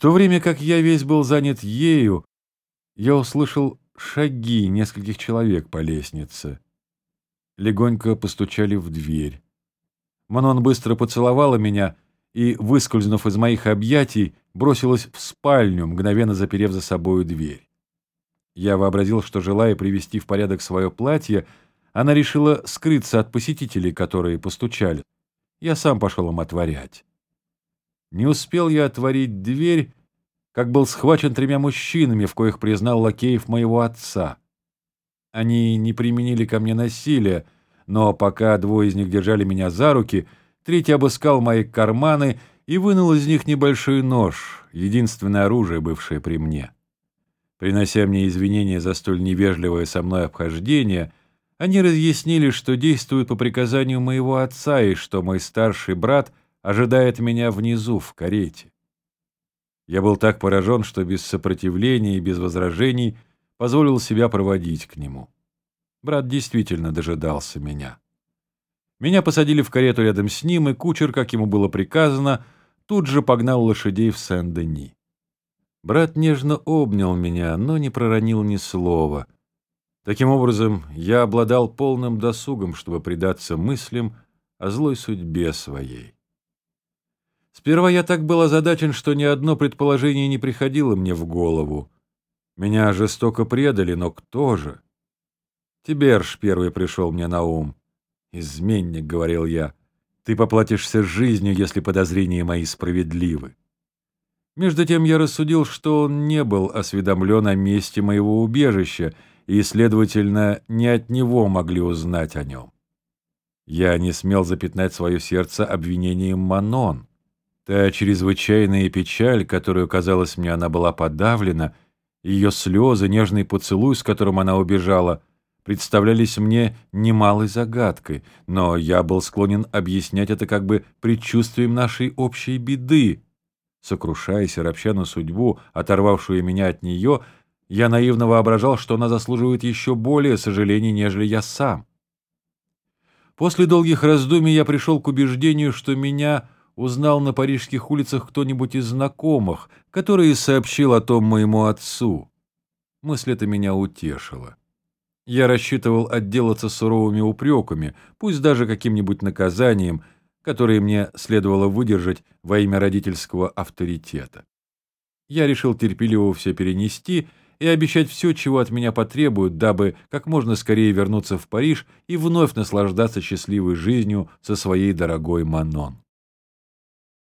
то время как я весь был занят ею, я услышал шаги нескольких человек по лестнице. Легонько постучали в дверь. Манон быстро поцеловала меня и, выскользнув из моих объятий, бросилась в спальню, мгновенно заперев за собою дверь. Я вообразил, что, желая привести в порядок свое платье, она решила скрыться от посетителей, которые постучали. Я сам пошел им отворять. Не успел я отворить дверь, как был схвачен тремя мужчинами, в коих признал лакеев моего отца. Они не применили ко мне насилия, но пока двое из них держали меня за руки, третий обыскал мои карманы и вынул из них небольшой нож, единственное оружие, бывшее при мне. Принося мне извинения за столь невежливое со мной обхождение, они разъяснили, что действуют по приказанию моего отца и что мой старший брат ожидает меня внизу, в карете. Я был так поражен, что без сопротивления и без возражений позволил себя проводить к нему. Брат действительно дожидался меня. Меня посадили в карету рядом с ним, и кучер, как ему было приказано, тут же погнал лошадей в Сен-Дени. Брат нежно обнял меня, но не проронил ни слова. Таким образом, я обладал полным досугом, чтобы предаться мыслям о злой судьбе своей. Сперва я так был озадачен, что ни одно предположение не приходило мне в голову. Меня жестоко предали, но кто же? Тиберж первый пришел мне на ум. «Изменник», — говорил я, — «ты поплатишься жизнью, если подозрения мои справедливы». Между тем я рассудил, что он не был осведомлен о месте моего убежища, и, следовательно, не от него могли узнать о нем. Я не смел запятнать свое сердце обвинением Манон. Та чрезвычайная печаль, которую, казалось мне, она была подавлена, ее слезы, нежный поцелуй, с которым она убежала, представлялись мне немалой загадкой, но я был склонен объяснять это как бы предчувствием нашей общей беды. Сокрушаясь и ропща на судьбу, оторвавшую меня от нее, я наивно воображал, что она заслуживает еще более сожалений, нежели я сам. После долгих раздумий я пришел к убеждению, что меня узнал на парижских улицах кто-нибудь из знакомых, который сообщил о том моему отцу. Мысль эта меня утешила. Я рассчитывал отделаться суровыми упреками, пусть даже каким-нибудь наказанием, которое мне следовало выдержать во имя родительского авторитета. Я решил терпеливо все перенести и обещать все, чего от меня потребуют, дабы как можно скорее вернуться в Париж и вновь наслаждаться счастливой жизнью со своей дорогой Манон.